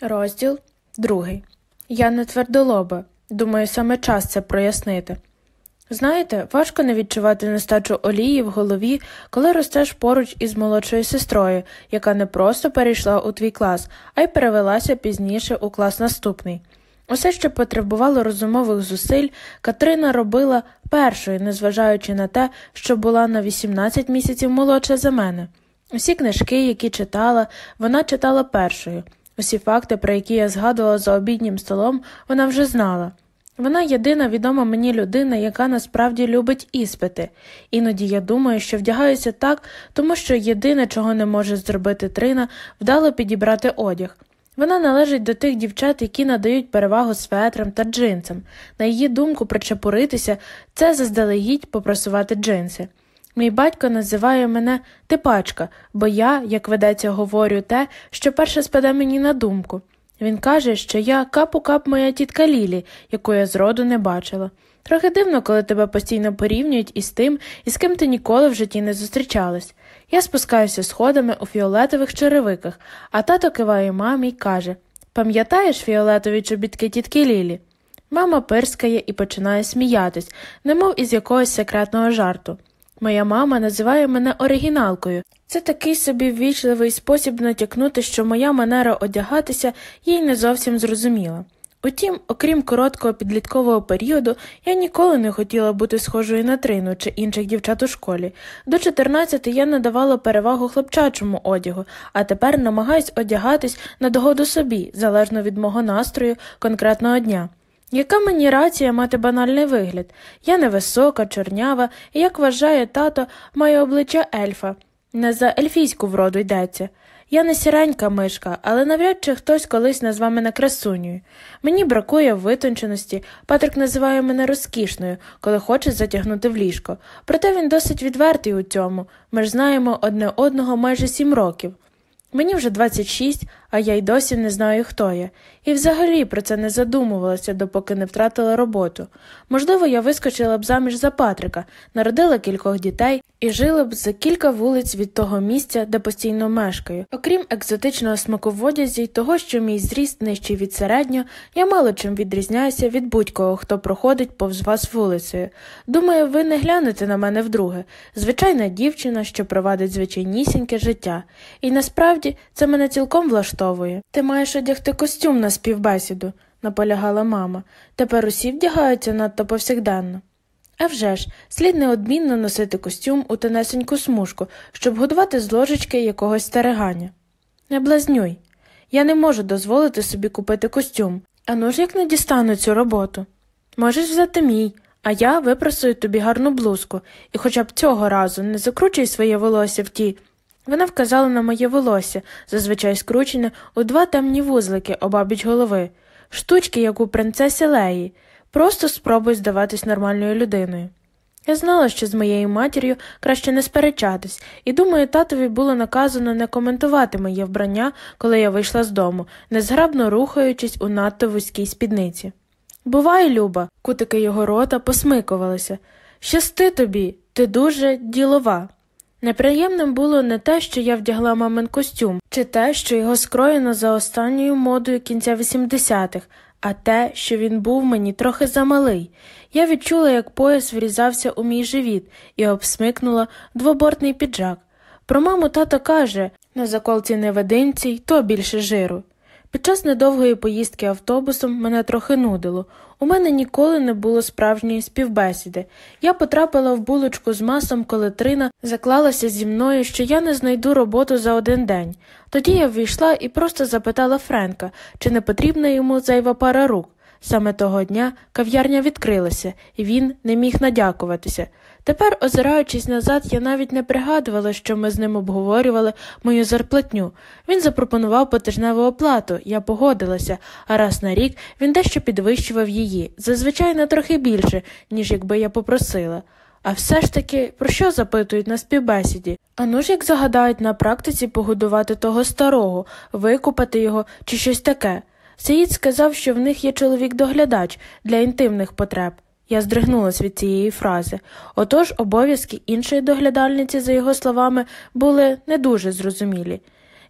Розділ другий. Я не твердолоба. Думаю, саме час це прояснити. Знаєте, важко не відчувати нестачу олії в голові, коли ростеш поруч із молодшою сестрою, яка не просто перейшла у твій клас, а й перевелася пізніше у клас наступний. Усе, що потребувало розумових зусиль, Катрина робила першою, незважаючи на те, що була на 18 місяців молодша за мене. Усі книжки, які читала, вона читала першою. Усі факти, про які я згадувала за обіднім столом, вона вже знала. Вона єдина відома мені людина, яка насправді любить іспити. Іноді я думаю, що вдягаюся так, тому що єдине, чого не може зробити Трина, вдало підібрати одяг. Вона належить до тих дівчат, які надають перевагу светрам та джинсам. На її думку, причепуритися це заздалегідь попросувати джинси. Мій батько називає мене типачка, бо я, як ведеться, говорю те, що перше спаде мені на думку. Він каже, що я кап у кап моя тітка Лілі, яку я зроду не бачила. Трохи дивно, коли тебе постійно порівнюють із тим, із ким ти ніколи в житті не зустрічалась. Я спускаюся сходами у фіолетових черевиках, а тато киває мамі й каже Пам'ятаєш фіолетові чобітки тітки Лілі? Мама пирскає і починає сміятись, немов із якогось секретного жарту. Моя мама називає мене оригіналкою. Це такий собі ввічливий спосіб натякнути, що моя манера одягатися їй не зовсім зрозуміла. Утім, окрім короткого підліткового періоду, я ніколи не хотіла бути схожою на Трину чи інших дівчат у школі. До 14 я надавала перевагу хлопчачому одягу, а тепер намагаюсь одягатись на догоду собі, залежно від мого настрою конкретного дня. Яка мені рація мати банальний вигляд? Я невисока, чорнява, і, як вважає тато, маю обличчя ельфа. Не за ельфійську вроду йдеться. Я не сіренька мишка, але навряд чи хтось колись назвав мене красунею. Мені бракує витонченості, Патрик називає мене розкішною, коли хоче затягнути в ліжко. Проте він досить відвертий у цьому. Ми ж знаємо одне одного майже сім років. Мені вже 26, а я й досі не знаю, хто я, і взагалі про це не задумувалася, допоки не втратила роботу. Можливо, я вискочила б заміж за Патрика, народила кількох дітей і жила б за кілька вулиць від того місця, де постійно мешкаю. Окрім екзотичного смаку в одязі й того, що мій зріст нижчий від середнього, я мало чим відрізняюся від будь-кого, хто проходить повз вас вулицею. Думаю, ви не глянете на мене вдруге. Звичайна дівчина, що провадить звичайнісіньке життя. І насправді це мене цілком влаштовує. Ти маєш одягти костюм на співбесіду, наполягала мама. Тепер усі вдягаються надто повсякденно. А вже ж, слід неодмінно носити костюм у тонесеньку смужку, щоб годувати з ложечки якогось стариганя. Не блазнюй. Я не можу дозволити собі купити костюм. Ану ж як не дістану цю роботу. Можеш взяти мій, а я випросую тобі гарну блузку, і хоча б цього разу не закручуй своє волосся в ті. Вона вказала на моє волосся, зазвичай скручене у два темні вузлики обабіч голови, штучки, як у принцесі Леї. Просто спробуй здаватись нормальною людиною. Я знала, що з моєю матір'ю краще не сперечатись, і думаю, татові було наказано не коментувати моє вбрання, коли я вийшла з дому, незграбно рухаючись у надто вузькій спідниці. Бувай, Люба, кутики його рота посмикувалися. Щасти тобі, ти дуже ділова. Неприємним було не те, що я вдягла мамин костюм, чи те, що його скроєно за останньою модою кінця 80-х, а те, що він був мені трохи замалий. Я відчула, як пояс врізався у мій живіт і обсмикнула двобортний піджак. Про маму тато каже на заколці невединці, то більше жиру. Під час недовгої поїздки автобусом мене трохи нудило. У мене ніколи не було справжньої співбесіди. Я потрапила в булочку з масом, коли Трина заклалася зі мною, що я не знайду роботу за один день. Тоді я ввійшла і просто запитала Френка, чи не потрібна йому зайва пара рук. Саме того дня кав'ярня відкрилася, і він не міг надякуватися. Тепер, озираючись назад, я навіть не пригадувала, що ми з ним обговорювали мою зарплатню. Він запропонував потижневу оплату, я погодилася, а раз на рік він дещо підвищував її, зазвичай на трохи більше, ніж якби я попросила. А все ж таки, про що запитують на співбесіді? Ану ж як загадають на практиці погодувати того старого, викупати його чи щось таке. Саїд сказав, що в них є чоловік-доглядач для інтимних потреб. Я здригнулась від цієї фрази. Отож обов'язки іншої доглядальниці, за його словами, були не дуже зрозумілі.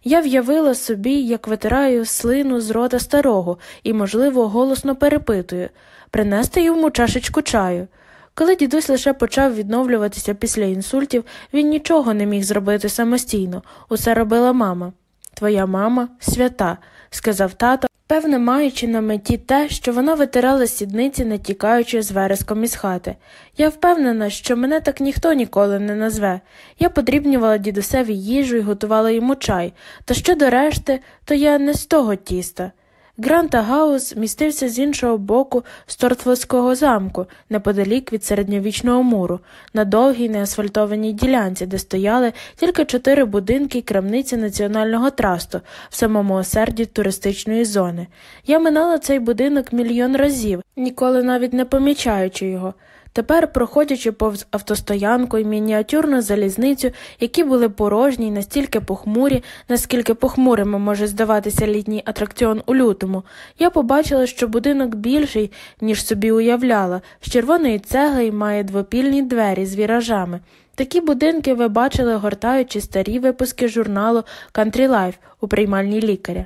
Я в'явила собі, як витираю слину з рота старого і, можливо, голосно перепитую принести йому чашечку чаю. Коли дідусь лише почав відновлюватися після інсультів, він нічого не міг зробити самостійно, усе робила мама. Твоя мама свята, сказав тато, певне, маючи на меті те, що вона витирала сідниці, не тікаючи з вереском із хати. Я впевнена, що мене так ніхто ніколи не назве. Я подрібнювала дідусеві їжу і готувала йому чай, та що до решти, то я не з того тіста. Гранта Гаус містився з іншого боку Стортфордського замку, неподалік від середньовічного муру, на довгій неасфальтованій ділянці, де стояли тільки чотири будинки і крамниці національного трасту в самому осерді туристичної зони. Я минала цей будинок мільйон разів, ніколи навіть не помічаючи його. Тепер, проходячи повз автостоянку і мініатюрну залізницю, які були порожні й настільки похмурі, наскільки похмурими може здаватися літній атракціон у лютому, я побачила, що будинок більший, ніж собі уявляла, з червоної цегли й має двопільні двері з віражами. Такі будинки ви бачили, гортаючи старі випуски журналу Country Life у приймальні лікаря.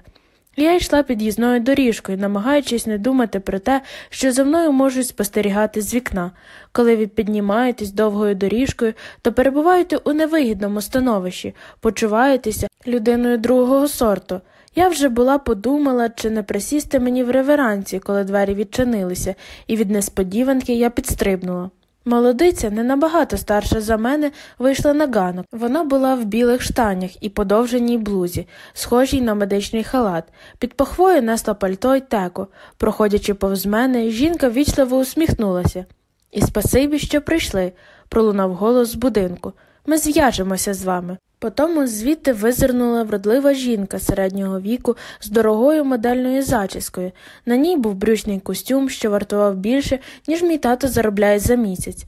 Я йшла під'їзною доріжкою, намагаючись не думати про те, що за мною можуть спостерігати з вікна. Коли ви піднімаєтесь довгою доріжкою, то перебуваєте у невигідному становищі, почуваєтеся людиною другого сорту. Я вже була подумала, чи не присісти мені в реверанці, коли двері відчинилися, і від несподіванки я підстрибнула. Молодиця, не набагато старша за мене, вийшла на ганок. Вона була в білих штанях і подовженій блузі, схожій на медичний халат. Під похвою несла пальто й теку. Проходячи повз мене, жінка вічливо усміхнулася. І спасибі, що прийшли, пролунав голос з будинку. Ми зв'яжемося з вами. Потому звідти визирнула вродлива жінка середнього віку з дорогою модельною зачіскою. На ній був брючний костюм, що вартував більше, ніж мій тато заробляє за місяць.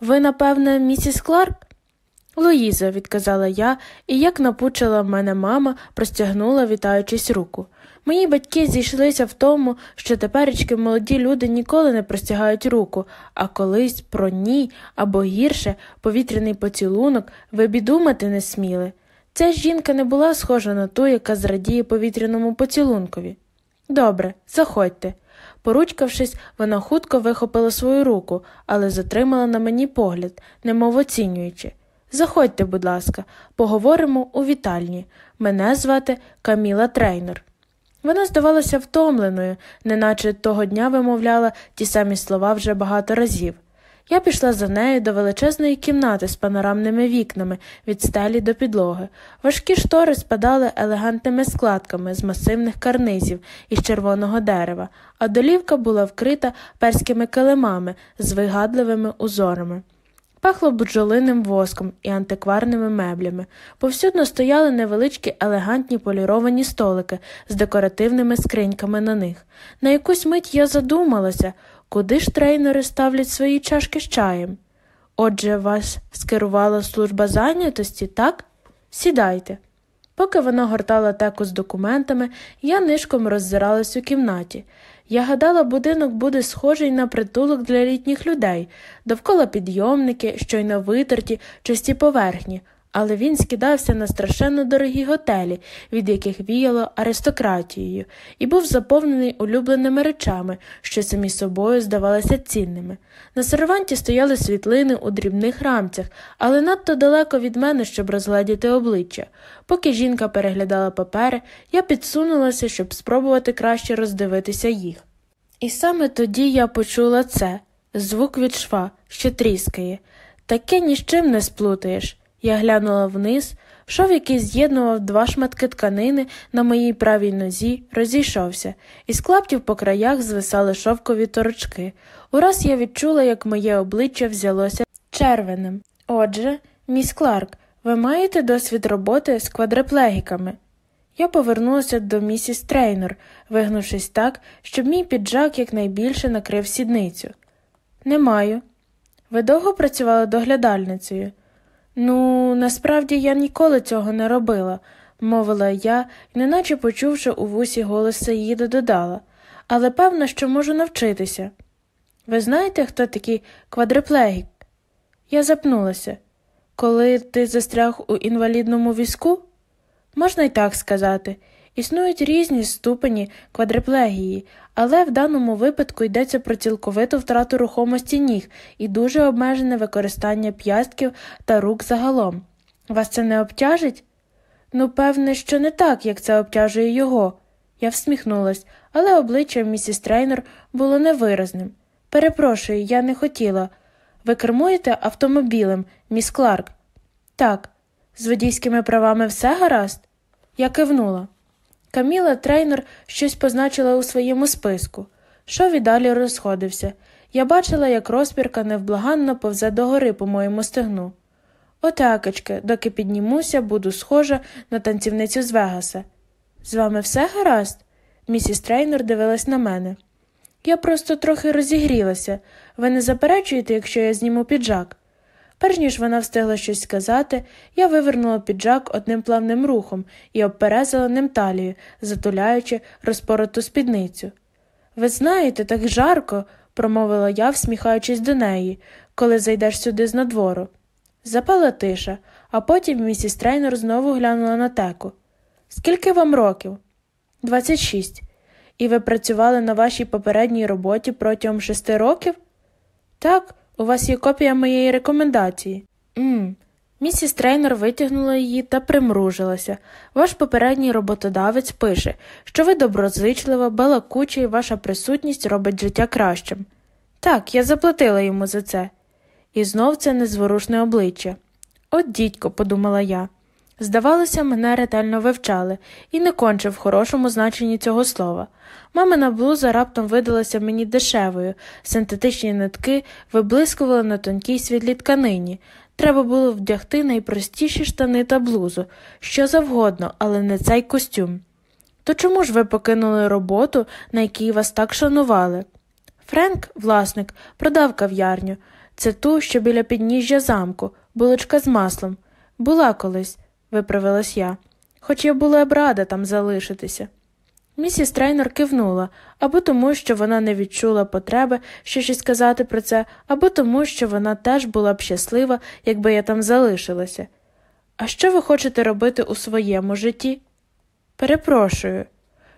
Ви, напевне, місіс Кларк? Луїза, відказала я, і, як напучила мене мама, простягнула, вітаючись руку. Мої батьки зійшлися в тому, що теперечки молоді люди ніколи не простягають руку, а колись про ні або гірше повітряний поцілунок ви б і думати не сміли. Ця жінка не була схожа на ту, яка зрадіє повітряному поцілункові. Добре, заходьте. Поручкавшись, вона хутко вихопила свою руку, але затримала на мені погляд, немов оцінюючи. Заходьте, будь ласка, поговоримо у вітальні. Мене звати Каміла Трейнер. Вона здавалася втомленою, неначе того дня вимовляла ті самі слова вже багато разів. Я пішла за нею до величезної кімнати з панорамними вікнами від стелі до підлоги. Важкі штори спадали елегантними складками з масивних карнизів із червоного дерева, а долівка була вкрита перськими килимами з вигадливими узорами. Пахло бджолиним воском і антикварними меблями. Повсюдно стояли невеличкі елегантні поліровані столики з декоративними скриньками на них. На якусь мить я задумалася, куди ж трейнери ставлять свої чашки з чаєм. Отже, вас скерувала служба зайнятості, так? Сідайте. Поки вона гортала теку з документами, я нишком роззиралась у кімнаті. Я гадала, будинок буде схожий на притулок для літніх людей, довкола підйомники, що й на витерті, чисті поверхні, але він скидався на страшенно дорогі готелі, від яких віяло аристократією, і був заповнений улюбленими речами, що самі собою здавалися цінними. На серванті стояли світлини у дрібних рамцях, але надто далеко від мене, щоб розгледіти обличчя. Поки жінка переглядала папери, я підсунулася, щоб спробувати краще роздивитися їх. І саме тоді я почула це звук від шва, що тріскає. Таке ні з чим не сплутаєш. Я глянула вниз, шов, який з'єднував два шматки тканини на моїй правій нозі, розійшовся, із клаптів по краях звисали шовкові торочки. Ураз я відчула, як моє обличчя взялося червеним. Отже, міс Кларк, ви маєте досвід роботи з квадриплегіками? Я повернулася до місіс Трейнер, вигнувшись так, щоб мій піджак якнайбільше накрив сідницю. Не маю. Ви довго працювали доглядальницею? Ну, насправді я ніколи цього не робила, мовила я і, неначе почувши у вусі голос Саїда, додала, але певно, що можу навчитися. Ви знаєте, хто такий квадриплегік? Я запнулася. Коли ти застряг у інвалідному візку? Можна й так сказати. Існують різні ступені квадриплегії, але в даному випадку йдеться про цілковиту втрату рухомості ніг і дуже обмежене використання п'ястків та рук загалом. Вас це не обтяжить? Ну, певне, що не так, як це обтяжує його. Я всміхнулась, але обличчя місіс Трейнер було невиразним. Перепрошую, я не хотіла. Ви кермуєте автомобілем, міс Кларк? Так. З водійськими правами все гаразд? Я кивнула. Каміла трейнер щось позначила у своєму списку. Шов і далі розходився. Я бачила, як розпірка невблаганно повзе догори по моєму стегну. Отакечки, доки піднімуся, буду схожа на танцівницю з Вегаса. З вами все гаразд? Місіс Трейнер дивилась на мене. Я просто трохи розігрілася. Ви не заперечуєте, якщо я зніму піджак? Перш ніж вона встигла щось сказати, я вивернула піджак одним плавним рухом і обперезала ним талію, затуляючи розпороту спідницю. Ви знаєте, так жарко, промовила я, всміхаючись до неї, коли зайдеш сюди з надвору. Запала тиша, а потім місіс Трейнер знову глянула на теку. Скільки вам років? Двадцять шість. І ви працювали на вашій попередній роботі протягом шести років? Так, у вас є копія моєї рекомендації. Мм. Місіс трейнер витягнула її та примружилася. Ваш попередній роботодавець пише, що ви доброзичлива, балакуча і ваша присутність робить життя кращим. Так, я заплатила йому за це. І знов це незворушне обличчя. От дідько, подумала я. Здавалося, мене ретельно вивчали, і не конче в хорошому значенні цього слова. Мамина блуза раптом видалася мені дешевою, синтетичні нитки виблискували на тонкій світлій тканині. Треба було вдягти найпростіші штани та блузу, що завгодно, але не цей костюм. То чому ж ви покинули роботу, на якій вас так шанували? Френк, власник, продав кав'ярню. Це ту, що біля підніжжя замку, булочка з маслом. Була колись виправилась я, хоч я була б рада там залишитися. Місіс трейнер кивнула або тому, що вона не відчула потреби щось сказати про це, або тому, що вона теж була б щаслива, якби я там залишилася. А що ви хочете робити у своєму житті? Перепрошую.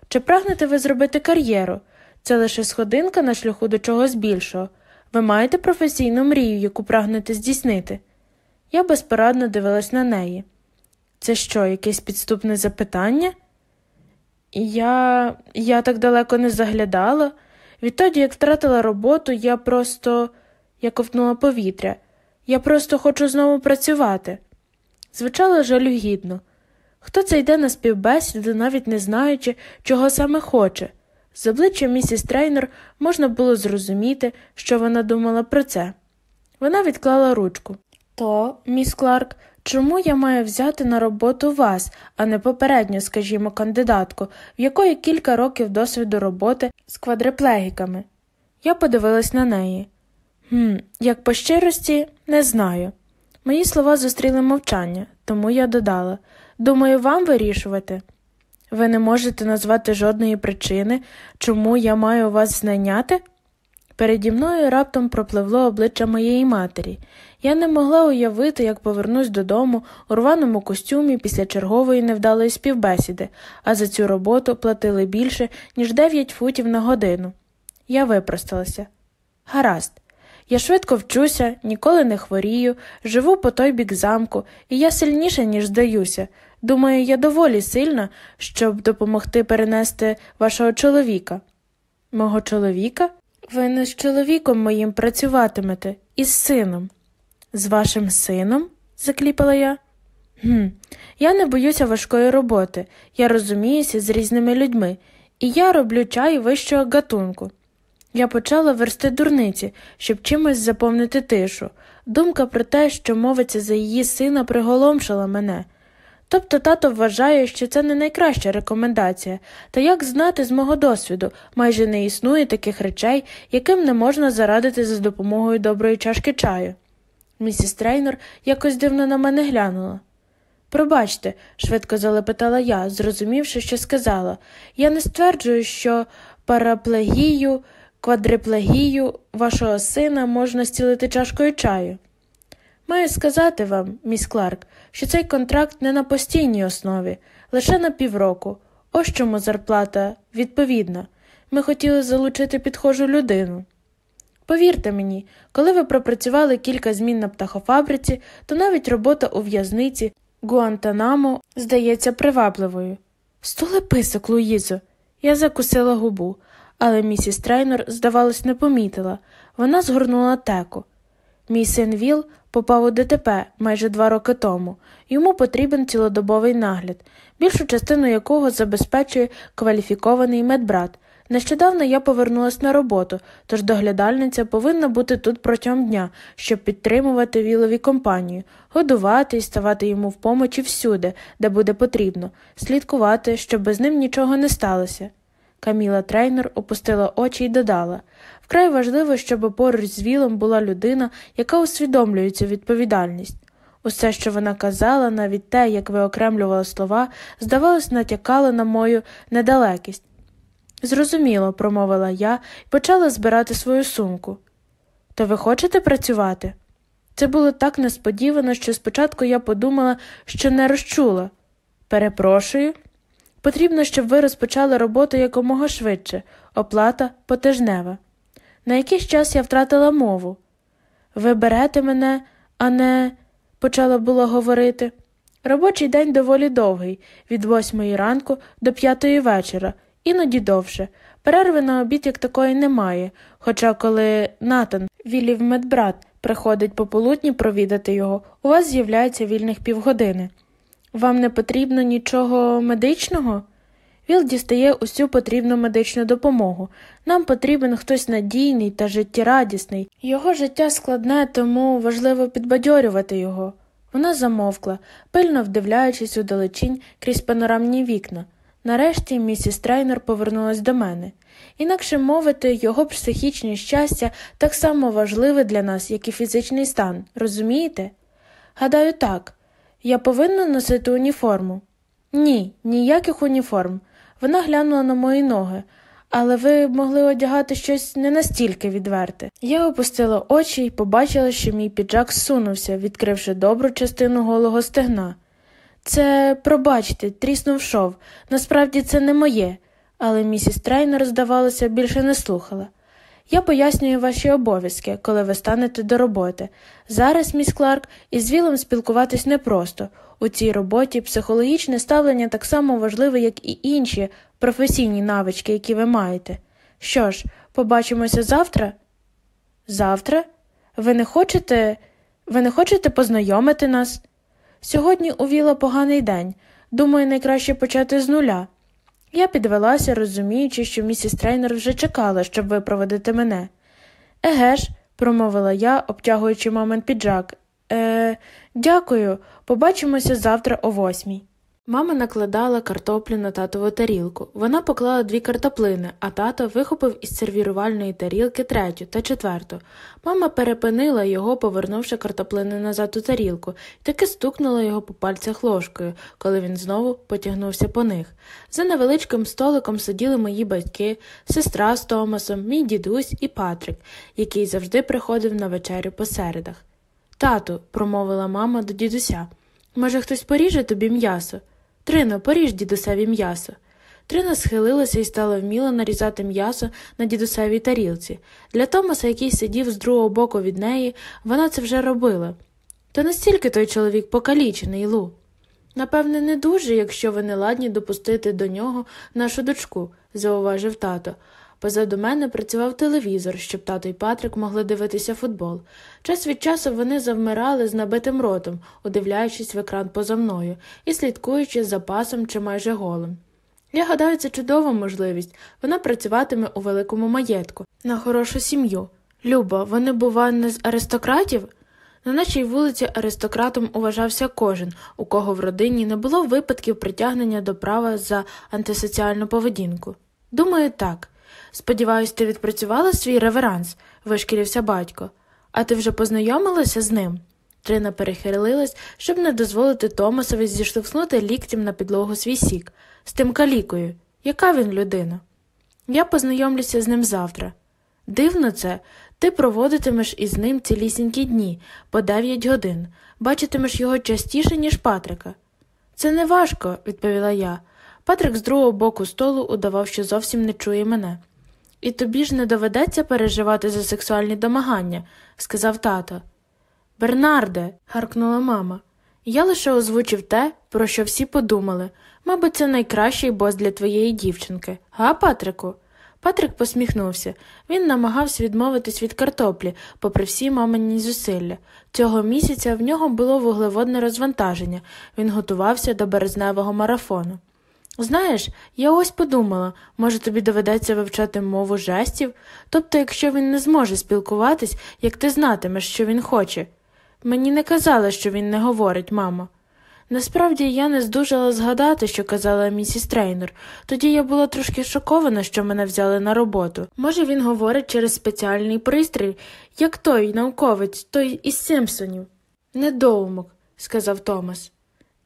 Чи прагнете ви зробити кар'єру? Це лише сходинка на шляху до чогось більшого. Ви маєте професійну мрію, яку прагнете здійснити? Я безпорадно дивилась на неї. Це що, якесь підступне запитання? Я я так далеко не заглядала. Відтоді, як втратила роботу, я просто я ковтнула повітря. Я просто хочу знову працювати. Звучало жалюгідно. Хто це йде на співбесіду, навіть не знаючи, чого саме хоче. З обличчя місіс трейнер можна було зрозуміти, що вона думала про це. Вона відклала ручку. То, міс Кларк, Чому я маю взяти на роботу вас, а не попередню, скажімо, кандидатку, в якої кілька років досвіду роботи з квадриплегіками? Я подивилась на неї. «Хм, Як по щирості, не знаю. Мої слова зустріли мовчання, тому я додала думаю, вам вирішувати. Ви не можете назвати жодної причини, чому я маю вас знайняти? Переді мною раптом пропливло обличчя моєї матері. Я не могла уявити, як повернусь додому у рваному костюмі після чергової невдалої співбесіди, а за цю роботу платили більше, ніж дев'ять футів на годину. Я випросталася. Гаразд. Я швидко вчуся, ніколи не хворію, живу по той бік замку, і я сильніша, ніж здаюся. Думаю, я доволі сильна, щоб допомогти перенести вашого чоловіка. Мого чоловіка? Ви не з чоловіком моїм працюватимете, із сином. З вашим сином? закліпала я. «Хм, Я не боюся важкої роботи, я розуміюся з різними людьми, і я роблю чай вищого гатунку. Я почала версти дурниці, щоб чимось заповнити тишу. Думка про те, що мовиться за її сина, приголомшила мене. Тобто тато вважає, що це не найкраща рекомендація, та як знати з мого досвіду, майже не існує таких речей, яким не можна зарадити за допомогою доброї чашки чаю. Місіс Трейнер якось дивно на мене глянула. Пробачте, швидко залепетала я, зрозумівши, що сказала. Я не стверджую, що параплегію, квадриплегію вашого сина можна стілити чашкою чаю. Маю сказати вам, міс Кларк, що цей контракт не на постійній основі. лише на півроку. Ось чому зарплата відповідна. Ми хотіли залучити підхожу людину. Повірте мені, коли ви пропрацювали кілька змін на птахофабриці, то навіть робота у в'язниці Гуантанамо здається привабливою. Стуле писок, Луїзо. Я закусила губу, але місіс Трейнер, здавалось, не помітила. Вона згорнула теку. Мій син Віл попав у ДТП майже два роки тому. Йому потрібен цілодобовий нагляд, більшу частину якого забезпечує кваліфікований медбрат. Нещодавно я повернулася на роботу, тож доглядальниця повинна бути тут протягом дня, щоб підтримувати вілові компанію, годувати і ставати йому в помочі всюди, де буде потрібно, слідкувати, щоб з ним нічого не сталося. Каміла трейнер опустила очі і додала вкрай важливо, щоб поруч з вілом була людина, яка усвідомлює цю відповідальність. Усе, що вона казала, навіть те, як виокремлювала слова, здавалось, натякало на мою недалекість. Зрозуміло, промовила я і почала збирати свою сумку. То ви хочете працювати? Це було так несподівано, що спочатку я подумала, що не розчула. Перепрошую. Потрібно, щоб ви розпочали роботу якомога швидше, оплата потижнева. На якийсь час я втратила мову. Ви берете мене, а не, почала було говорити. Робочий день доволі довгий, від восьмої ранку до п'ятої вечора іноді довше. Перерви на обід як такої немає, хоча коли Натан, Вілів медбрат, приходить пополудні провідати його, у вас з'являється вільних півгодини. Вам не потрібно нічого медичного? Віл дістає усю потрібну медичну допомогу. Нам потрібен хтось надійний та життєрадісний. Його життя складне, тому важливо підбадьорювати його. Вона замовкла, пильно вдивляючись у далечінь крізь панорамні вікна. Нарешті місіс Трейнер повернулась до мене. Інакше мовити, його психічне щастя так само важливе для нас, як і фізичний стан, розумієте? Гадаю, так. Я повинна носити уніформу? Ні, ніяких уніформ. Вона глянула на мої ноги, але ви могли одягати щось не настільки відверте. Я опустила очі і побачила, що мій піджак зсунувся, відкривши добру частину голого стегна. Це, пробачте, тріснув шов. Насправді це не моє, але місіс Трейнер, здавалося, більше не слухала. Я пояснюю ваші обов'язки, коли ви станете до роботи. Зараз, міс Кларк, із Вілом спілкуватись непросто. У цій роботі психологічне ставлення так само важливе, як і інші професійні навички, які ви маєте. Що ж, побачимося завтра? Завтра? Ви не хочете. Ви не хочете познайомити нас? Сьогодні у Віла поганий день. Думаю, найкраще почати з нуля. Я підвелася, розуміючи, що місіс трейнер вже чекала, щоб випроводити мене. Еге ж, промовила я, обтягуючи мамин піджак. Е, дякую, побачимося завтра о восьмій. Мама накладала картоплю на татову тарілку. Вона поклала дві картоплини, а тато вихопив із сервірувальної тарілки третю та четверту. Мама перепинила його, повернувши картоплини назад у тарілку, і таки стукнула його по пальцях ложкою, коли він знову потягнувся по них. За невеличким столиком сиділи мої батьки, сестра з Томасом, мій дідусь і Патрик, який завжди приходив на вечерю по середах. Тату, промовила мама до дідуся, може, хтось поріже тобі м'ясо? Трино, поріж дідусеві м'ясо. Трина схилилася і стала вміло нарізати м'ясо на дідусевій тарілці. Для Томаса, який сидів з другого боку від неї, вона це вже робила. Та настільки той чоловік покалічений, Лу. Напевне, не дуже, якщо ви не ладні допустити до нього нашу дочку, зауважив тато. Позаду мене працював телевізор, щоб тато й Патрик могли дивитися футбол. Час від часу вони завмирали з набитим ротом, удивляючись в екран поза мною і слідкуючи за пасом чи майже голим. Я гадаю, це чудова можливість вона працюватиме у великому маєтку, на хорошу сім'ю. Люба, вони, бува, не з аристократів? На нашій вулиці аристократом уважався кожен, у кого в родині не було випадків притягнення до права за антисоціальну поведінку. Думаю, так. Сподіваюсь, ти відпрацювала свій реверанс, вишкірився батько. А ти вже познайомилася з ним? Трина перехилилась, щоб не дозволити Томасові зіштовхнути ліктем на підлогу свій сік, з тим калікою. Яка він людина? Я познайомлюся з ним завтра. Дивно це, ти проводитимеш із ним цілісінькі дні, по дев'ять годин, бачитимеш його частіше, ніж Патрика. Це не важко, відповіла я. Патрик з другого боку столу удавав, що зовсім не чує мене. І тобі ж не доведеться переживати за сексуальні домагання, сказав тато. Бернарде, гаркнула мама. Я лише озвучив те, про що всі подумали. Мабуть, це найкращий бос для твоєї дівчинки, га, Патрику? Патрик посміхнувся. Він намагався відмовитись від картоплі, попри всі мамині зусилля. Цього місяця в нього було вуглеводне розвантаження, він готувався до березневого марафону. Знаєш, я ось подумала, може тобі доведеться вивчати мову жестів, тобто, якщо він не зможе спілкуватись, як ти знатимеш, що він хоче. Мені не казали, що він не говорить, мамо. Насправді я не здужала згадати, що казала місіс Трейнер. Тоді я була трошки шокована, що мене взяли на роботу. Може, він говорить через спеціальний пристрій, як той науковець, той із Симпсонів. Недоумок, сказав Томас.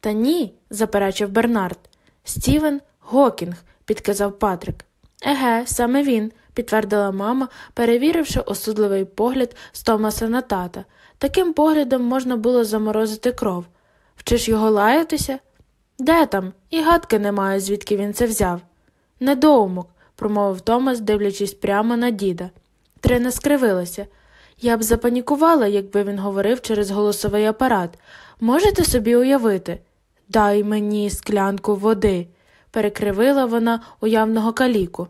Та ні, заперечив Бернард. Стівен Гокінг, підказав Патрик. Еге, саме він, підтвердила мама, перевіривши осудливий погляд з Томаса на тата. Таким поглядом можна було заморозити кров. Вчиш його лаятися? Де там? І гадки немає, звідки він це взяв. Недоумок, промовив Томас, дивлячись прямо на діда. Трина скривилася. Я б запанікувала, якби він говорив через голосовий апарат. Можете собі уявити? Дай мені склянку води, перекривила вона уявного каліку.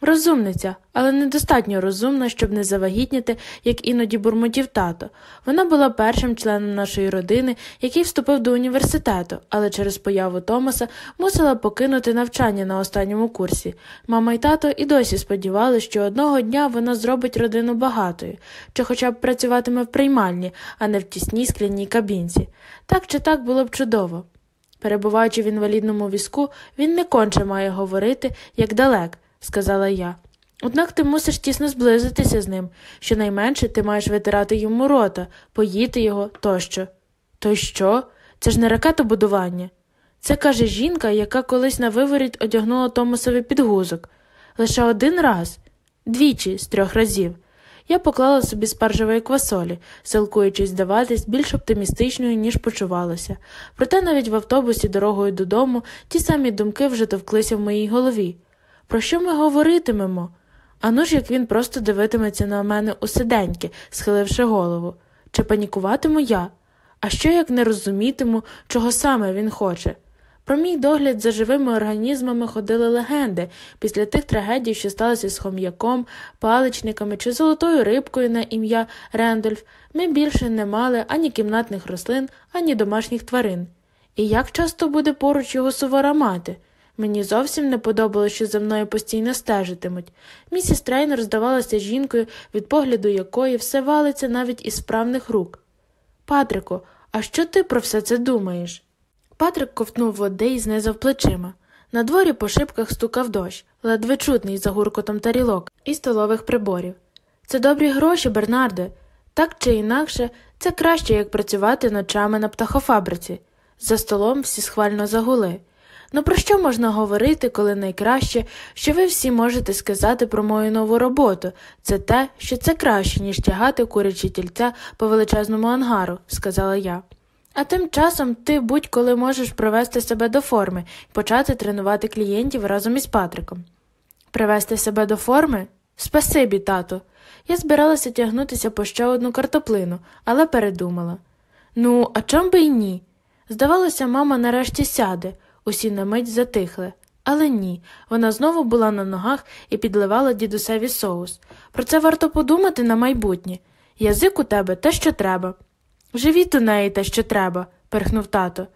Розумниця, але недостатньо розумна, щоб не завагітніти, як іноді бурмотів тато. Вона була першим членом нашої родини, який вступив до університету, але через появу Томаса мусила покинути навчання на останньому курсі. Мама й тато і досі сподівалися, що одного дня вона зробить родину багатою, чи хоча б працюватиме в приймальні, а не в тісній скляній кабінці. Так чи так було б чудово. Перебуваючи в інвалідному візку, він не конче має говорити, як далек сказала я. Однак ти мусиш тісно зблизитися з ним, щонайменше ти маєш витирати йому рота, поїти його тощо. То що? Це ж не ракетобудування. Це каже жінка, яка колись на виворіт одягнула Томасові підгузок. Лише один раз, двічі з трьох разів. Я поклала собі спаржевої квасолі, силкуючись здаватись більш оптимістичною, ніж почувалася. Проте навіть в автобусі дорогою додому ті самі думки вже товклися в моїй голові. Про що ми говоритимемо? Ану ж як він просто дивитиметься на мене усиденьки, схиливши голову. Чи панікуватиму я? А що як не розумітиму, чого саме він хоче? Про мій догляд за живими організмами ходили легенди після тих трагедій, що сталося з хом'яком, паличниками чи золотою рибкою на ім'я Рендольф, ми більше не мали ані кімнатних рослин, ані домашніх тварин. І як часто буде поруч його сувора мати? Мені зовсім не подобалося, що за мною постійно стежитимуть. Місіс Трейнер здавалася жінкою, від погляду якої все валиться навіть із справних рук. Патрику, а що ти про все це думаєш? Патрик ковтнув води і знизав плечима. На дворі по шибках стукав дощ, ледве чутний за гуркотом тарілок і столових приборів. Це добрі гроші, Бернарде. Так чи інакше, це краще, як працювати ночами на птахофабриці. За столом всі схвально загули. Ну про що можна говорити, коли найкраще, що ви всі можете сказати про мою нову роботу? Це те, що це краще, ніж тягати курячі тільця по величезному ангару, сказала я. А тим часом ти будь-коли можеш привести себе до форми і почати тренувати клієнтів разом із Патриком. Привести себе до форми? Спасибі, тату. Я збиралася тягнутися по ще одну картоплину, але передумала. Ну, а чом би й ні? Здавалося, мама нарешті сяде. Усі на мить затихли. Але ні, вона знову була на ногах і підливала дідусеві соус. Про це варто подумати на майбутнє. Язик у тебе те, що треба. Живіт у неї те, що треба, перхнув тато.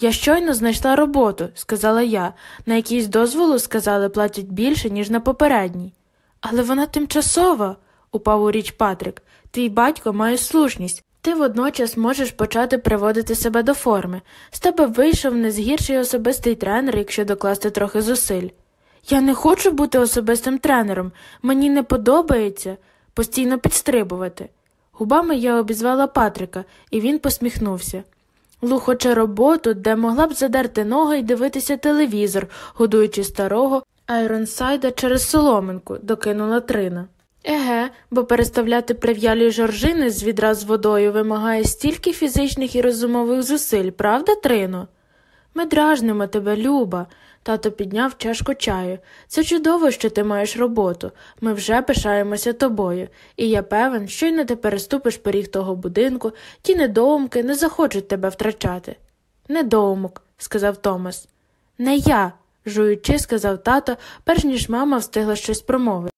Я щойно знайшла роботу, сказала я, на якійсь дозволу сказали, платять більше, ніж на попередній. Але вона тимчасова, упав у річ Патрик. Твій батько має слушність. Ти водночас можеш почати приводити себе до форми. З тебе вийшов не згірший особистий тренер, якщо докласти трохи зусиль. Я не хочу бути особистим тренером, мені не подобається постійно підстрибувати. Губами я обізвала Патрика, і він посміхнувся. Лу хоче роботу, де могла б задерти ноги і дивитися телевізор, годуючи старого Айронсайда через соломинку, докинула Трина. Еге, бо переставляти прив'ялі жоржини з відра з водою вимагає стільки фізичних і розумових зусиль, правда, Трино? Ми дражнимо тебе, Люба. Тато підняв чашку чаю. Це чудово, що ти маєш роботу. Ми вже пишаємося тобою, і я певен, щойно ти переступиш поріг того будинку, ті недоумки не захочуть тебе втрачати. Недоумок, сказав Томас. Не я, жуючи, сказав тато, перш ніж мама встигла щось промовити.